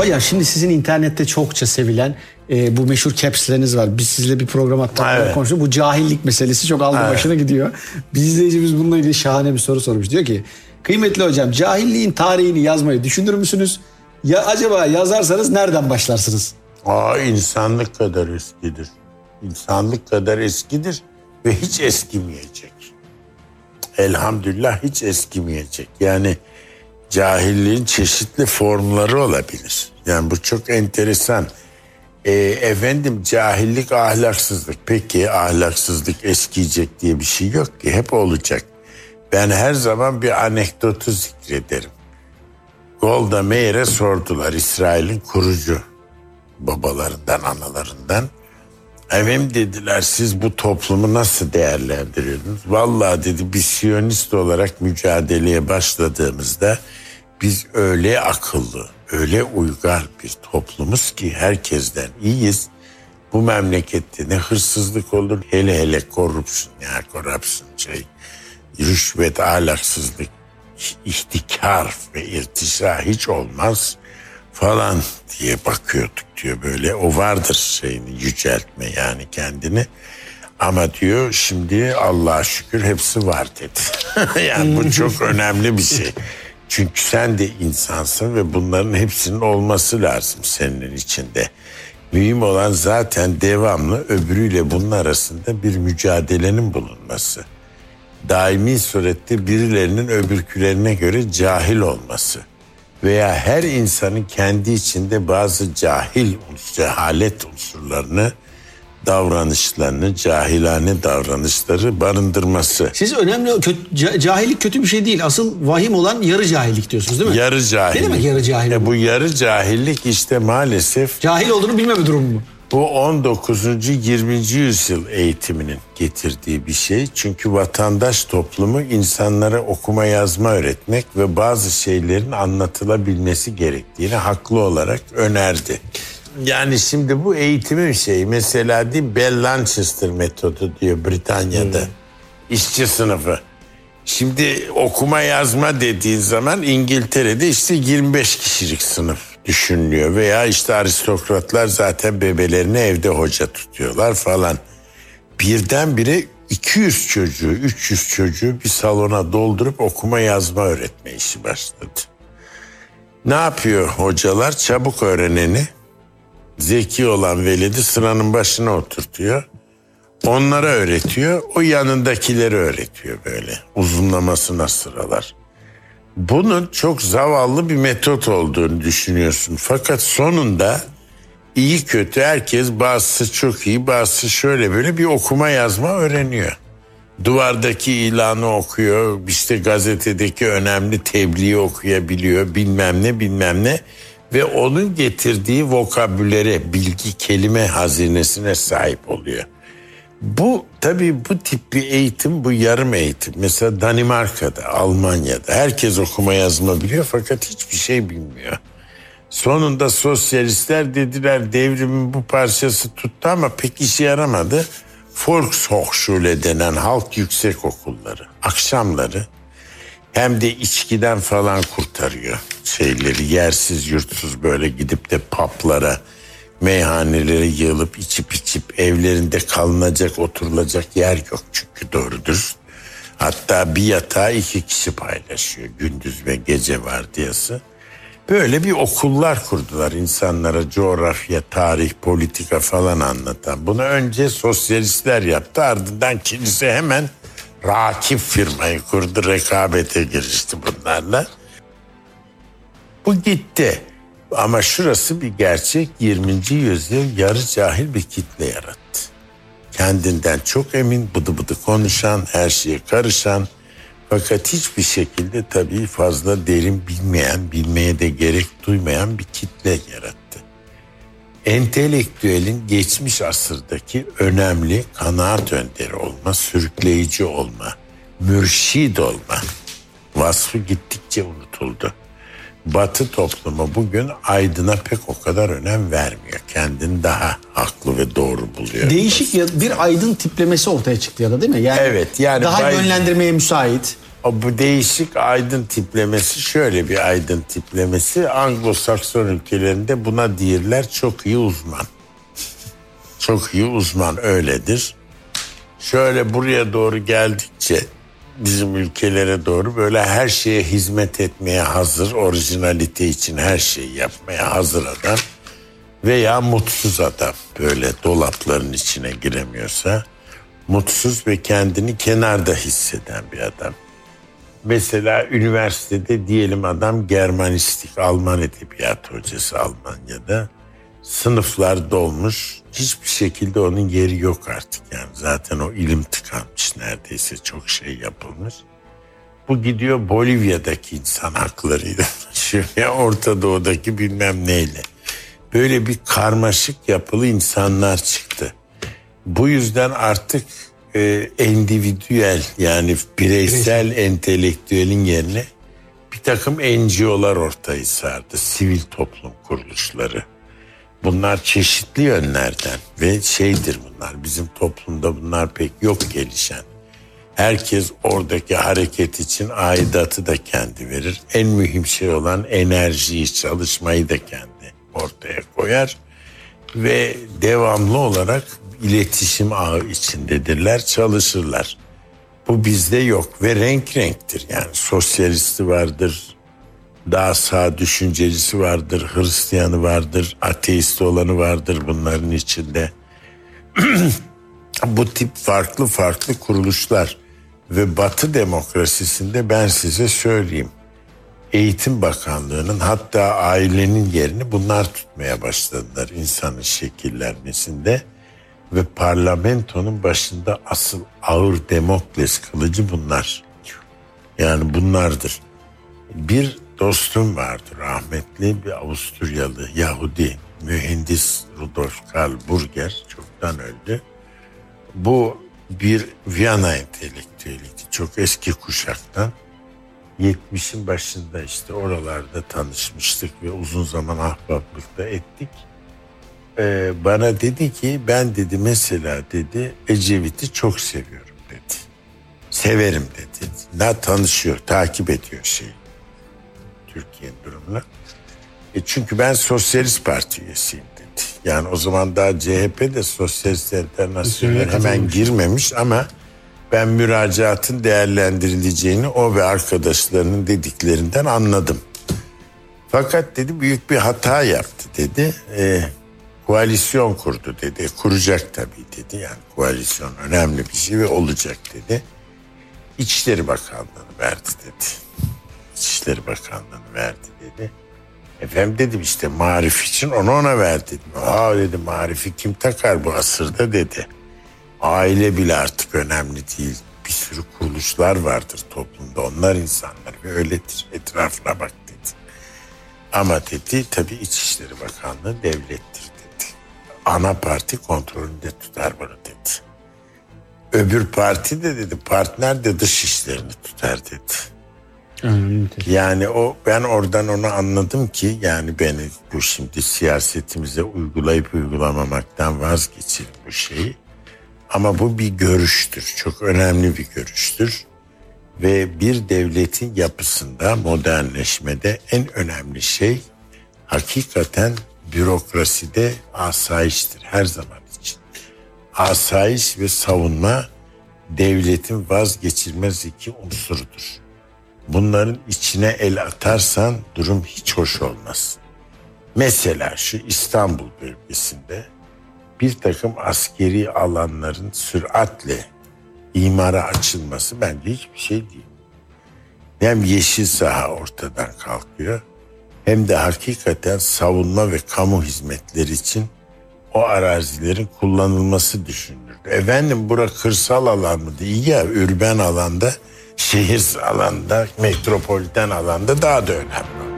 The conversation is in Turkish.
Hocam şimdi sizin internette çokça sevilen e, bu meşhur caps'leriniz var. Biz sizle bir program hatta Evet. konuştuk. Bu cahillik meselesi çok aldı Evet. başına gidiyor. Bir izleyicimiz bununla ilgili şahane bir soru sormuş. Diyor ki kıymetli hocam cahilliğin tarihini yazmayı düşünür müsünüz? Ya acaba yazarsanız nereden başlarsınız? Aa insanlık kadar eskidir. İnsanlık kadar eskidir ve hiç eskimeyecek. Elhamdülillah hiç eskimeyecek. Yani cahilliğin çeşitli formları olabilir. Yani bu çok enteresan. Ee, efendim cahillik ahlaksızlık. Peki ahlaksızlık eskiyecek diye bir şey yok ki. Hep olacak. Ben her zaman bir anekdotu zikrederim. Golda Meir'e sordular İsrail'in kurucu babalarından, analarından. Efendim dediler siz bu toplumu nasıl değerlendiriyorsunuz? Vallahi dedi bir siyonist olarak mücadeleye başladığımızda biz öyle akıllı, öyle uygar bir toplumuz ki herkesten iyiyiz. Bu memlekette ne hırsızlık olur hele hele korrupsiyon ya korrupsiyon şey rüşvet, ahlaksızlık, ihtikar ve irtişa hiç olmaz falan diye bakıyorduk diyor böyle. O vardır şeyini yüceltme yani kendini. Ama diyor şimdi Allah'a şükür hepsi var dedi. yani bu çok önemli bir şey. Çünkü sen de insansın ve bunların hepsinin olması lazım senin içinde. Mühim olan zaten devamlı öbürüyle bunun arasında bir mücadelenin bulunması daimi surette birilerinin öbürkülerine göre cahil olması veya her insanın kendi içinde bazı cahil, cehalet unsurlarını, davranışlarını, cahilane davranışları barındırması. Siz önemli kötü, ca- cahillik kötü bir şey değil. Asıl vahim olan yarı cahillik diyorsunuz değil mi? Yarı cahillik. Ne demek yarı cahil? E bu yarı cahillik işte maalesef Cahil olduğunu bilmeme durumu mu? Bu 19. 20. yüzyıl eğitiminin getirdiği bir şey. Çünkü vatandaş toplumu insanlara okuma yazma öğretmek ve bazı şeylerin anlatılabilmesi gerektiğini haklı olarak önerdi. Yani şimdi bu eğitimin şeyi mesela değil Bell Lancaster metodu diyor Britanya'da. İşçi sınıfı. Şimdi okuma yazma dediğin zaman İngiltere'de işte 25 kişilik sınıf düşünülüyor. Veya işte aristokratlar zaten bebelerini evde hoca tutuyorlar falan. Birdenbire 200 çocuğu, 300 çocuğu bir salona doldurup okuma yazma öğretme işi başladı. Ne yapıyor hocalar? Çabuk öğreneni, zeki olan veledi sıranın başına oturtuyor. Onlara öğretiyor, o yanındakileri öğretiyor böyle. Uzunlamasına sıralar. Bunun çok zavallı bir metot olduğunu düşünüyorsun. Fakat sonunda iyi kötü herkes bazısı çok iyi bazısı şöyle böyle bir okuma yazma öğreniyor. Duvardaki ilanı okuyor, işte gazetedeki önemli tebliği okuyabiliyor, bilmem ne bilmem ne. Ve onun getirdiği vokabülere, bilgi kelime hazinesine sahip oluyor. Bu tabii bu tip bir eğitim bu yarım eğitim. Mesela Danimarka'da, Almanya'da herkes okuma yazma biliyor fakat hiçbir şey bilmiyor. Sonunda sosyalistler dediler devrimin bu parçası tuttu ama pek işe yaramadı. Volkshochschule denen halk yüksek okulları akşamları hem de içkiden falan kurtarıyor şeyleri yersiz yurtsuz böyle gidip de paplara meyhanelere yığılıp içip içip evlerinde kalınacak oturulacak yer yok çünkü doğrudur. Hatta bir yatağı iki kişi paylaşıyor gündüz ve gece vardiyası. Böyle bir okullar kurdular insanlara coğrafya, tarih, politika falan anlatan. Bunu önce sosyalistler yaptı ardından kilise hemen rakip firmayı kurdu rekabete girişti bunlarla. Bu gitti. Ama şurası bir gerçek 20. yüzyıl yarı cahil bir kitle yarattı. Kendinden çok emin, bıdı bıdı konuşan, her şeye karışan fakat hiçbir şekilde tabii fazla derin bilmeyen, bilmeye de gerek duymayan bir kitle yarattı. Entelektüelin geçmiş asırdaki önemli kanaat önderi olma, sürükleyici olma, mürşid olma vasfı gittikçe unutuldu. Batı toplumu bugün aydına pek o kadar önem vermiyor. Kendini daha haklı ve doğru buluyor. Değişik ya bir aydın tiplemesi ortaya çıktı ya da değil mi? Yani Evet, yani daha bay- yönlendirmeye müsait. Bu değişik aydın tiplemesi şöyle bir aydın tiplemesi. Anglo-Sakson ülkelerinde buna diyorlar çok iyi uzman. Çok iyi uzman öyledir. Şöyle buraya doğru geldikçe bizim ülkelere doğru böyle her şeye hizmet etmeye hazır, orijinalite için her şeyi yapmaya hazır adam veya mutsuz adam böyle dolapların içine giremiyorsa mutsuz ve kendini kenarda hisseden bir adam. Mesela üniversitede diyelim adam Germanistik, Alman edebiyat hocası Almanya'da. Sınıflar dolmuş. Hiçbir şekilde onun yeri yok artık yani. Zaten o ilim tıkanmış neredeyse çok şey yapılmış. Bu gidiyor Bolivya'daki insan haklarıyla ya Orta Doğu'daki bilmem neyle. Böyle bir karmaşık yapılı insanlar çıktı. Bu yüzden artık e, endüvidüel yani bireysel entelektüelin yerine bir takım NGO'lar ortaya sardı. Sivil toplum kuruluşları. Bunlar çeşitli yönlerden ve şeydir bunlar bizim toplumda bunlar pek yok gelişen. Herkes oradaki hareket için aidatı da kendi verir. En mühim şey olan enerjiyi, çalışmayı da kendi ortaya koyar. Ve devamlı olarak iletişim ağı içindedirler, çalışırlar. Bu bizde yok ve renk renktir. Yani sosyalisti vardır, daha sağ düşüncelisi vardır, Hristiyanı vardır, ateist olanı vardır bunların içinde. Bu tip farklı farklı kuruluşlar ve Batı demokrasisinde ben size söyleyeyim. Eğitim Bakanlığı'nın hatta ailenin yerini bunlar tutmaya başladılar insanın şekillenmesinde ve parlamentonun başında asıl ağır Demokles kılıcı bunlar. Yani bunlardır. Bir dostum vardı rahmetli bir Avusturyalı Yahudi mühendis Rudolf Karl Burger çoktan öldü. Bu bir Viyana entelektüeliydi çok eski kuşaktan. 70'in başında işte oralarda tanışmıştık ve uzun zaman ahbaplıkta ettik. Ee, bana dedi ki ben dedi mesela dedi Ecevit'i çok seviyorum dedi. Severim dedi. Ne tanışıyor, takip ediyor şeyi. Türkiye durumuna. E çünkü ben Sosyalist Parti üyesiyim dedi. Yani o zaman daha CHP de Sosyalist Enternasyonel hemen girmemiş ama ben müracaatın değerlendirileceğini o ve arkadaşlarının dediklerinden anladım. Fakat dedi büyük bir hata yaptı dedi. E, koalisyon kurdu dedi. Kuracak tabii dedi. Yani koalisyon önemli bir şey ve olacak dedi. İçişleri Bakanlığı'nı verdi dedi. İçişleri Bakanlığı'nı verdi dedi. Efendim dedim işte marif için onu ona verdi dedim. Aa dedi marifi kim takar bu asırda dedi. Aile bile artık önemli değil. Bir sürü kuruluşlar vardır toplumda. Onlar insanlar ve öyledir. Etrafına bak dedi. Ama dedi tabii İçişleri Bakanlığı devlettir. Ana parti kontrolünde tutar bunu dedi. Öbür parti de dedi partner de dış işlerini tutar dedi. Yani o ben oradan onu anladım ki yani beni bu şimdi siyasetimize uygulayıp uygulamamaktan vazgeçelim bu şeyi. Ama bu bir görüştür. Çok önemli bir görüştür. Ve bir devletin yapısında modernleşmede en önemli şey hakikaten bürokraside asayiştir her zaman için. Asayiş ve savunma devletin vazgeçilmez iki unsurudur. Bunların içine el atarsan durum hiç hoş olmaz. Mesela şu İstanbul bölgesinde bir takım askeri alanların süratle imara açılması bence hiçbir şey değil. Hem yeşil saha ortadan kalkıyor hem de hakikaten savunma ve kamu hizmetleri için o arazilerin kullanılması düşünülürdü. Efendim bura kırsal alan mı değil ya ürben alanda şehir alanda metropoliten alanda daha da önemli.